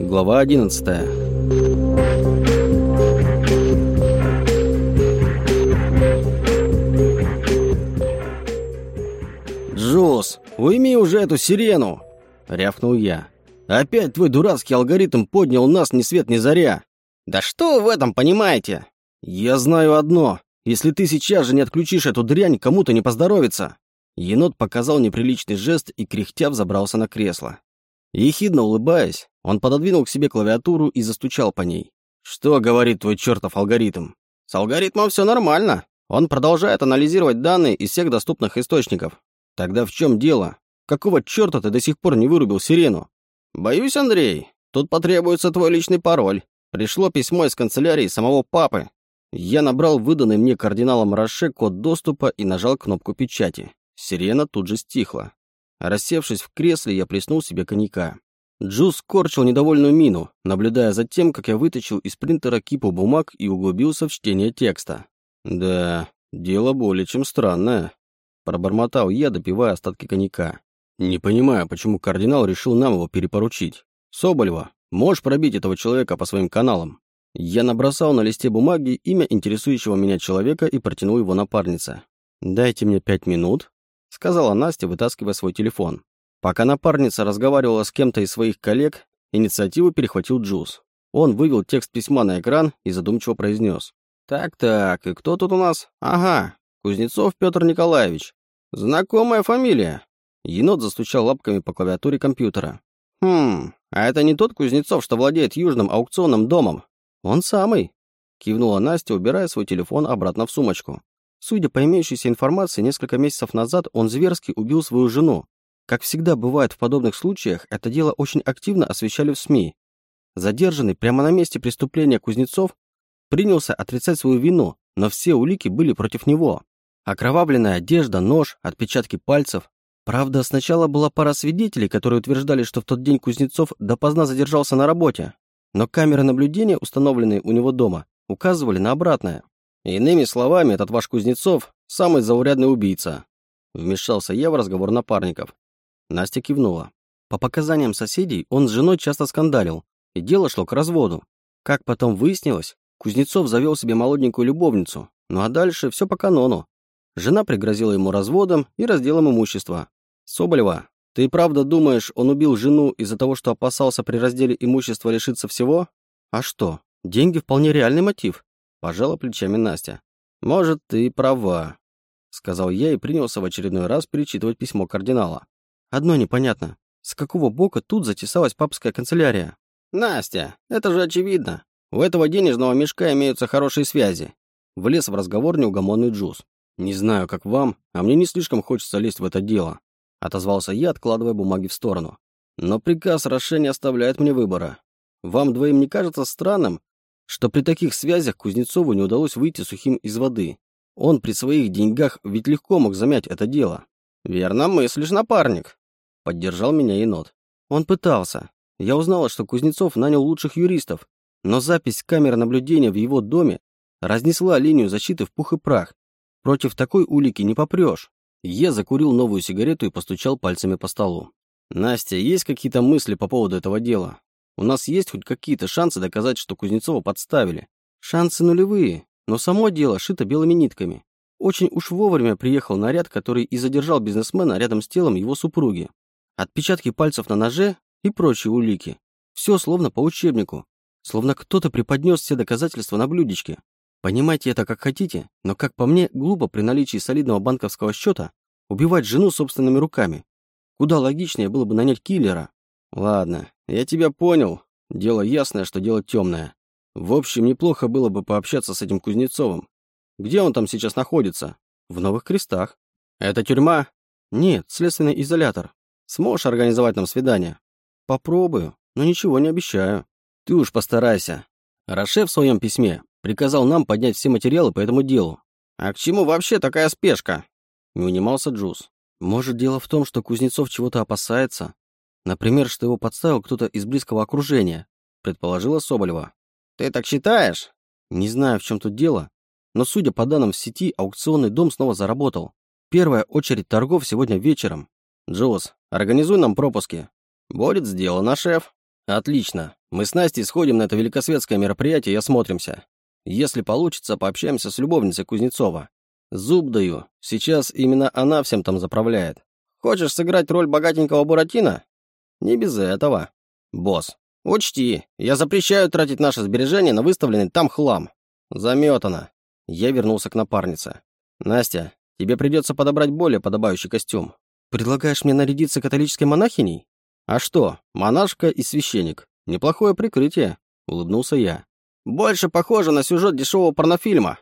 Глава 11 «Джос, уйми уже эту сирену!» — рявкнул я. «Опять твой дурацкий алгоритм поднял нас ни свет ни заря!» «Да что вы в этом понимаете?» «Я знаю одно. Если ты сейчас же не отключишь эту дрянь, кому-то не поздоровится!» Енот показал неприличный жест и кряхтя взобрался на кресло. Ехидно улыбаясь, он пододвинул к себе клавиатуру и застучал по ней. «Что говорит твой чертов алгоритм?» «С алгоритмом все нормально. Он продолжает анализировать данные из всех доступных источников. Тогда в чем дело? Какого черта ты до сих пор не вырубил сирену?» «Боюсь, Андрей, тут потребуется твой личный пароль. Пришло письмо из канцелярии самого папы». Я набрал выданный мне кардиналом Роше код доступа и нажал кнопку печати. Сирена тут же стихла. Рассевшись в кресле, я плеснул себе коньяка. Джуз корчил недовольную мину, наблюдая за тем, как я вытащил из принтера кипу бумаг и углубился в чтение текста. «Да, дело более чем странное», — пробормотал я, допивая остатки коньяка. «Не понимаю, почему кардинал решил нам его перепоручить. Соболева, можешь пробить этого человека по своим каналам?» Я набросал на листе бумаги имя интересующего меня человека и протянул его напарнице. «Дайте мне пять минут», — сказала Настя, вытаскивая свой телефон. Пока напарница разговаривала с кем-то из своих коллег, инициативу перехватил Джуз. Он вывел текст письма на экран и задумчиво произнес. «Так-так, и кто тут у нас? Ага, Кузнецов Петр Николаевич. Знакомая фамилия». Енот застучал лапками по клавиатуре компьютера. «Хм, а это не тот Кузнецов, что владеет южным аукционным домом?» «Он самый», — кивнула Настя, убирая свой телефон обратно в сумочку. Судя по имеющейся информации, несколько месяцев назад он зверски убил свою жену, как всегда бывает в подобных случаях, это дело очень активно освещали в СМИ. Задержанный прямо на месте преступления Кузнецов принялся отрицать свою вину, но все улики были против него. Окровавленная одежда, нож, отпечатки пальцев. Правда, сначала была пара свидетелей, которые утверждали, что в тот день Кузнецов допоздна задержался на работе. Но камеры наблюдения, установленные у него дома, указывали на обратное. Иными словами, этот ваш Кузнецов – самый заурядный убийца. Вмешался я в разговор напарников. Настя кивнула. По показаниям соседей, он с женой часто скандалил, и дело шло к разводу. Как потом выяснилось, Кузнецов завел себе молоденькую любовницу, ну а дальше все по канону. Жена пригрозила ему разводом и разделом имущества. «Соболева, ты правда думаешь, он убил жену из-за того, что опасался при разделе имущества лишиться всего? А что, деньги вполне реальный мотив», – пожала плечами Настя. «Может, ты права», – сказал я и принялся в очередной раз перечитывать письмо кардинала. Одно непонятно. С какого бока тут затесалась папская канцелярия? «Настя, это же очевидно. У этого денежного мешка имеются хорошие связи». Влез в разговор неугомонный Джуз. «Не знаю, как вам, а мне не слишком хочется лезть в это дело», отозвался я, откладывая бумаги в сторону. «Но приказ Роше не оставляет мне выбора. Вам двоим не кажется странным, что при таких связях Кузнецову не удалось выйти сухим из воды? Он при своих деньгах ведь легко мог замять это дело». «Верно мыслишь, напарник», Поддержал меня енот. Он пытался. Я узнала, что Кузнецов нанял лучших юристов, но запись камер наблюдения в его доме разнесла линию защиты в пух и прах. Против такой улики не попрешь. Я закурил новую сигарету и постучал пальцами по столу. «Настя, есть какие-то мысли по поводу этого дела? У нас есть хоть какие-то шансы доказать, что Кузнецова подставили? Шансы нулевые, но само дело шито белыми нитками. Очень уж вовремя приехал наряд, который и задержал бизнесмена рядом с телом его супруги. Отпечатки пальцев на ноже и прочие улики. Все словно по учебнику. Словно кто-то преподнес все доказательства на блюдечке. Понимайте это как хотите, но, как по мне, глупо при наличии солидного банковского счета убивать жену собственными руками. Куда логичнее было бы нанять киллера. Ладно, я тебя понял. Дело ясное, что дело темное. В общем, неплохо было бы пообщаться с этим Кузнецовым. Где он там сейчас находится? В Новых Крестах. Это тюрьма? Нет, следственный изолятор. Сможешь организовать нам свидание? Попробую, но ничего не обещаю. Ты уж постарайся. Роше в своем письме приказал нам поднять все материалы по этому делу. А к чему вообще такая спешка? Не унимался Джуз. Может, дело в том, что Кузнецов чего-то опасается? Например, что его подставил кто-то из близкого окружения, предположила Соболева. Ты так считаешь? Не знаю, в чем тут дело, но судя по данным в сети, аукционный дом снова заработал. Первая очередь торгов сегодня вечером. Джоз, организуй нам пропуски». «Будет сделано, шеф». «Отлично. Мы с Настей сходим на это великосветское мероприятие и осмотримся. Если получится, пообщаемся с любовницей Кузнецова. Зуб даю, сейчас именно она всем там заправляет. Хочешь сыграть роль богатенького Буратино? Не без этого. Босс, учти, я запрещаю тратить наши сбережения на выставленный там хлам. Заметано. Я вернулся к напарнице. Настя, тебе придется подобрать более подобающий костюм. Предлагаешь мне нарядиться католической монахиней? А что, монашка и священник. Неплохое прикрытие, улыбнулся я. Больше похоже на сюжет дешевого порнофильма.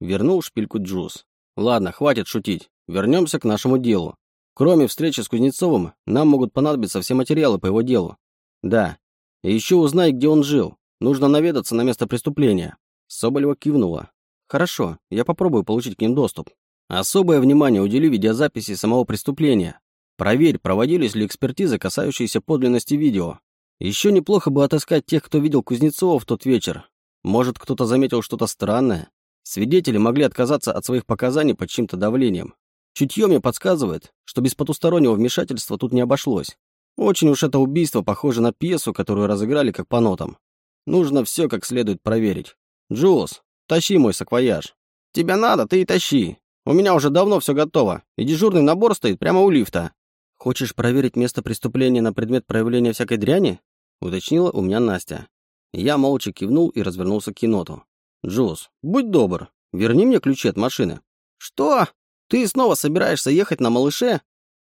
Вернул шпильку Джуз. Ладно, хватит шутить. Вернемся к нашему делу. Кроме встречи с Кузнецовым, нам могут понадобиться все материалы по его делу. Да. И еще узнай, где он жил. Нужно наведаться на место преступления. Соболева кивнула. Хорошо, я попробую получить к ним доступ. Особое внимание удели видеозаписи самого преступления. Проверь, проводились ли экспертизы, касающиеся подлинности видео. Еще неплохо бы отыскать тех, кто видел Кузнецова в тот вечер. Может, кто-то заметил что-то странное? Свидетели могли отказаться от своих показаний под чьим-то давлением. Чутье мне подсказывает, что без потустороннего вмешательства тут не обошлось. Очень уж это убийство похоже на пьесу, которую разыграли как по нотам. Нужно все как следует проверить. Джулс, тащи мой саквояж. Тебя надо, ты и тащи. У меня уже давно все готово, и дежурный набор стоит прямо у лифта. Хочешь проверить место преступления на предмет проявления всякой дряни? Уточнила у меня Настя. Я молча кивнул и развернулся к еноту. Джулс, будь добр, верни мне ключи от машины. Что? Ты снова собираешься ехать на малыше?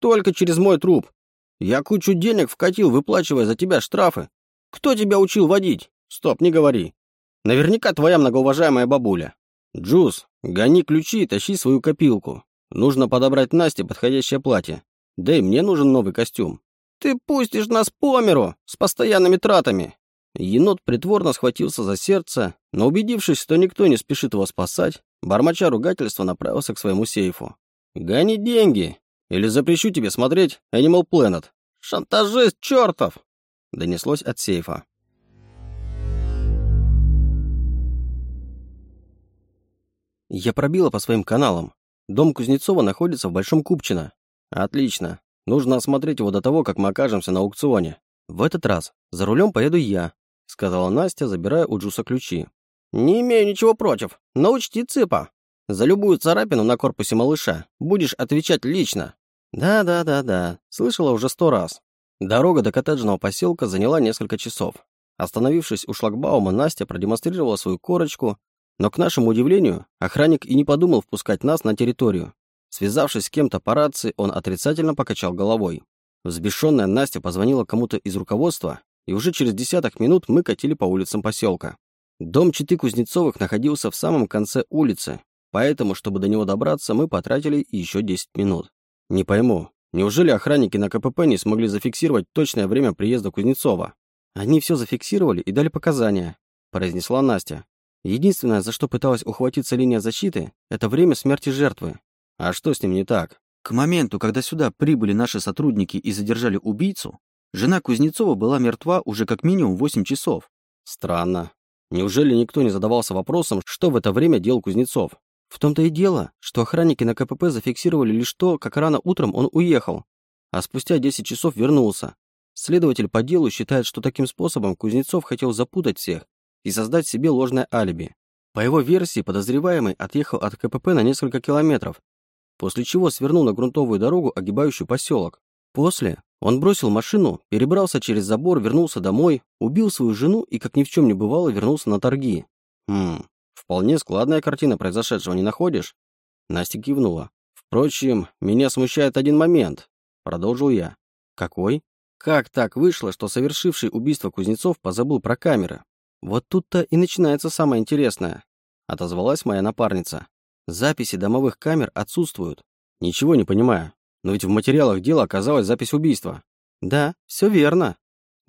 Только через мой труп. Я кучу денег вкатил, выплачивая за тебя штрафы. Кто тебя учил водить? Стоп, не говори. Наверняка твоя многоуважаемая бабуля. Джуз, гони ключи и тащи свою копилку. Нужно подобрать Насте подходящее платье. Да и мне нужен новый костюм. Ты пустишь нас по миру с постоянными тратами. Енот притворно схватился за сердце, но убедившись, что никто не спешит его спасать, бормоча ругательства направился к своему сейфу. «Гони деньги! Или запрещу тебе смотреть Animal Planet! Шантажист чертов!» Донеслось от сейфа. Я пробила по своим каналам. Дом Кузнецова находится в Большом Купчино. Отлично. Нужно осмотреть его до того, как мы окажемся на аукционе. В этот раз за рулем поеду я, сказала Настя, забирая у Джуса ключи. Не имею ничего против, но учти цыпа. За любую царапину на корпусе малыша будешь отвечать лично. Да-да-да-да, слышала уже сто раз. Дорога до коттеджного поселка заняла несколько часов. Остановившись у шлагбаума, Настя продемонстрировала свою корочку, но, к нашему удивлению, охранник и не подумал впускать нас на территорию. Связавшись с кем-то по рации, он отрицательно покачал головой. Взбешенная Настя позвонила кому-то из руководства, и уже через десяток минут мы катили по улицам поселка. Дом Читы Кузнецовых находился в самом конце улицы, поэтому, чтобы до него добраться, мы потратили еще 10 минут. Не пойму, неужели охранники на КПП не смогли зафиксировать точное время приезда Кузнецова? Они все зафиксировали и дали показания, произнесла Настя. Единственное, за что пыталась ухватиться линия защиты, это время смерти жертвы. А что с ним не так? К моменту, когда сюда прибыли наши сотрудники и задержали убийцу, жена Кузнецова была мертва уже как минимум 8 часов. Странно. Неужели никто не задавался вопросом, что в это время делал Кузнецов? В том-то и дело, что охранники на КПП зафиксировали лишь то, как рано утром он уехал, а спустя 10 часов вернулся. Следователь по делу считает, что таким способом Кузнецов хотел запутать всех и создать себе ложное алиби. По его версии, подозреваемый отъехал от КПП на несколько километров, после чего свернул на грунтовую дорогу, огибающую поселок. После он бросил машину, перебрался через забор, вернулся домой, убил свою жену и, как ни в чем не бывало, вернулся на торги. Хм, вполне складная картина произошедшего, не находишь? Настя кивнула. Впрочем, меня смущает один момент, продолжил я. Какой? Как так вышло, что совершивший убийство Кузнецов позабыл про камеры? «Вот тут-то и начинается самое интересное», — отозвалась моя напарница. «Записи домовых камер отсутствуют». «Ничего не понимаю. Но ведь в материалах дела оказалась запись убийства». «Да, все верно».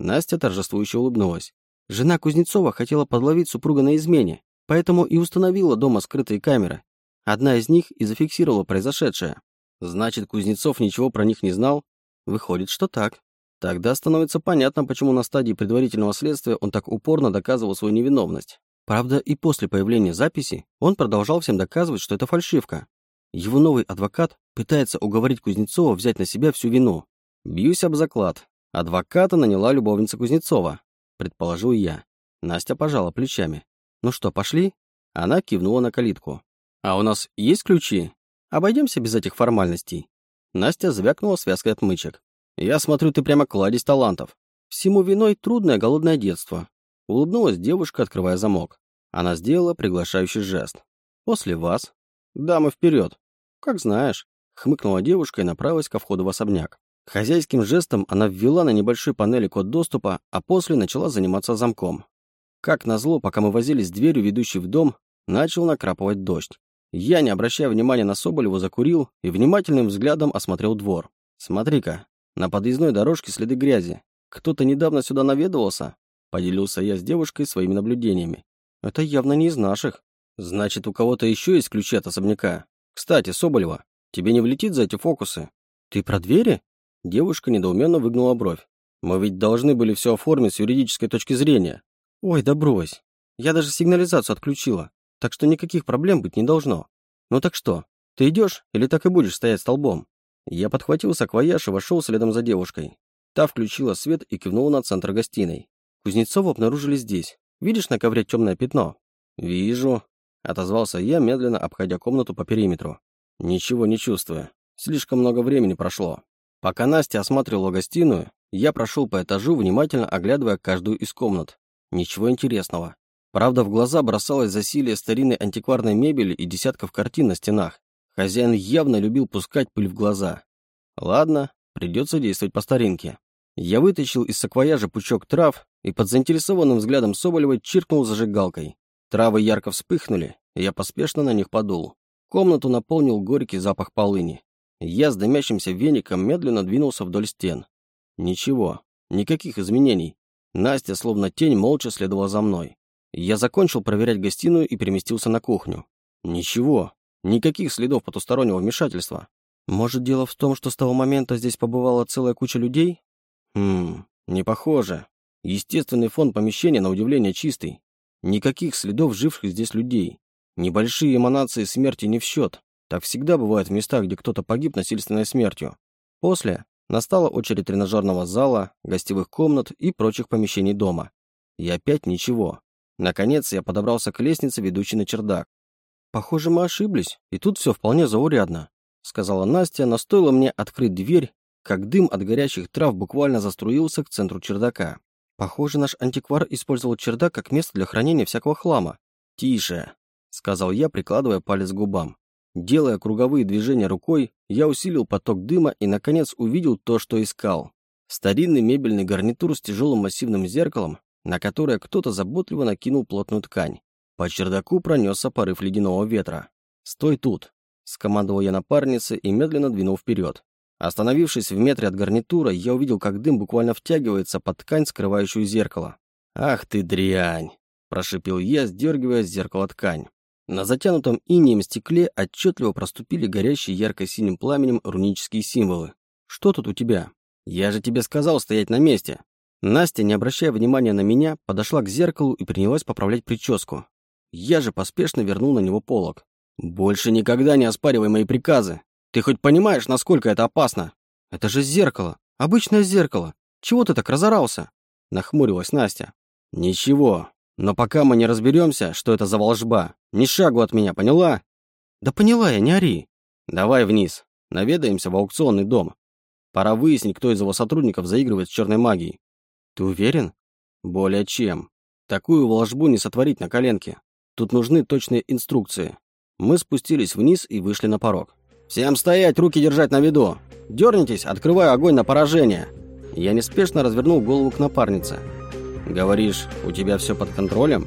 Настя торжествующе улыбнулась. Жена Кузнецова хотела подловить супруга на измене, поэтому и установила дома скрытые камеры. Одна из них и зафиксировала произошедшее. Значит, Кузнецов ничего про них не знал? Выходит, что так. Тогда становится понятно, почему на стадии предварительного следствия он так упорно доказывал свою невиновность. Правда, и после появления записи он продолжал всем доказывать, что это фальшивка. Его новый адвокат пытается уговорить Кузнецова взять на себя всю вину. Бьюсь об заклад. Адвоката наняла любовница Кузнецова. предположил я. Настя пожала плечами. Ну что, пошли? Она кивнула на калитку. А у нас есть ключи? Обойдемся без этих формальностей. Настя звякнула связкой отмычек. Я смотрю, ты прямо кладезь талантов. Всему виной трудное голодное детство. Улыбнулась девушка, открывая замок. Она сделала приглашающий жест. После вас. Дамы вперед. Как знаешь. Хмыкнула девушка и направилась ко входу в особняк. Хозяйским жестом она ввела на небольшой панели код доступа, а после начала заниматься замком. Как назло, пока мы возились с дверью, ведущей в дом, начал накрапывать дождь. Я, не обращая внимания на Соболеву, закурил и внимательным взглядом осмотрел двор. «Смотри-ка, на подъездной дорожке следы грязи. Кто-то недавно сюда наведывался?» Поделился я с девушкой своими наблюдениями. «Это явно не из наших. Значит, у кого-то еще есть ключи от особняка. Кстати, Соболева, Тебе не влетит за эти фокусы? Ты про двери? Девушка недоуменно выгнула бровь. Мы ведь должны были все оформить с юридической точки зрения. Ой, да брось. Я даже сигнализацию отключила, так что никаких проблем быть не должно. Ну так что, ты идешь или так и будешь стоять столбом? Я подхватил саквояж и вошел следом за девушкой. Та включила свет и кивнула на центр гостиной. Кузнецова обнаружили здесь. Видишь на ковре темное пятно? Вижу. Отозвался я, медленно обходя комнату по периметру. Ничего не чувствую. Слишком много времени прошло. Пока Настя осматривала гостиную, я прошел по этажу, внимательно оглядывая каждую из комнат. Ничего интересного. Правда, в глаза бросалось засилие старинной антикварной мебели и десятков картин на стенах. Хозяин явно любил пускать пыль в глаза. Ладно, придется действовать по старинке. Я вытащил из саквояжа пучок трав и под заинтересованным взглядом Соболевой чиркнул зажигалкой. Травы ярко вспыхнули, и я поспешно на них подул. Комнату наполнил горький запах полыни. Я с дымящимся веником медленно двинулся вдоль стен. Ничего, никаких изменений. Настя, словно тень, молча следовала за мной. Я закончил проверять гостиную и переместился на кухню. Ничего, никаких следов потустороннего вмешательства. Может, дело в том, что с того момента здесь побывала целая куча людей? Хм, не похоже. Естественный фон помещения, на удивление, чистый. Никаких следов живших здесь людей. Небольшие эманации смерти не в счет. Так всегда бывает в местах, где кто-то погиб насильственной смертью. После настала очередь тренажерного зала, гостевых комнат и прочих помещений дома. И опять ничего. Наконец я подобрался к лестнице, ведущей на чердак. «Похоже, мы ошиблись, и тут все вполне заурядно», сказала Настя, но стоило мне открыть дверь, как дым от горячих трав буквально заструился к центру чердака. Похоже, наш антиквар использовал чердак как место для хранения всякого хлама. «Тише!» сказал я, прикладывая палец к губам. Делая круговые движения рукой, я усилил поток дыма и, наконец, увидел то, что искал. Старинный мебельный гарнитур с тяжелым массивным зеркалом, на которое кто-то заботливо накинул плотную ткань. По чердаку пронесся порыв ледяного ветра. «Стой тут!» – скомандовал я напарнице и медленно двинул вперед. Остановившись в метре от гарнитура, я увидел, как дым буквально втягивается под ткань, скрывающую зеркало. «Ах ты дрянь!» – прошипел я, сдергивая с зеркала ткань. На затянутом инеем стекле отчетливо проступили горящие ярко-синим пламенем рунические символы. «Что тут у тебя?» «Я же тебе сказал стоять на месте!» Настя, не обращая внимания на меня, подошла к зеркалу и принялась поправлять прическу. Я же поспешно вернул на него полог. «Больше никогда не оспаривай мои приказы! Ты хоть понимаешь, насколько это опасно?» «Это же зеркало! Обычное зеркало! Чего ты так разорался?» Нахмурилась Настя. «Ничего, но пока мы не разберемся, что это за волжба, ни шагу от меня, поняла? Да поняла я, не ори. Давай вниз, наведаемся в аукционный дом. Пора выяснить, кто из его сотрудников заигрывает с черной магией. Ты уверен? Более чем. Такую волжбу не сотворить на коленке. Тут нужны точные инструкции. Мы спустились вниз и вышли на порог. «Всем стоять, руки держать на виду! Дернитесь, открываю огонь на поражение!» Я неспешно развернул голову к напарнице. «Говоришь, у тебя все под контролем?»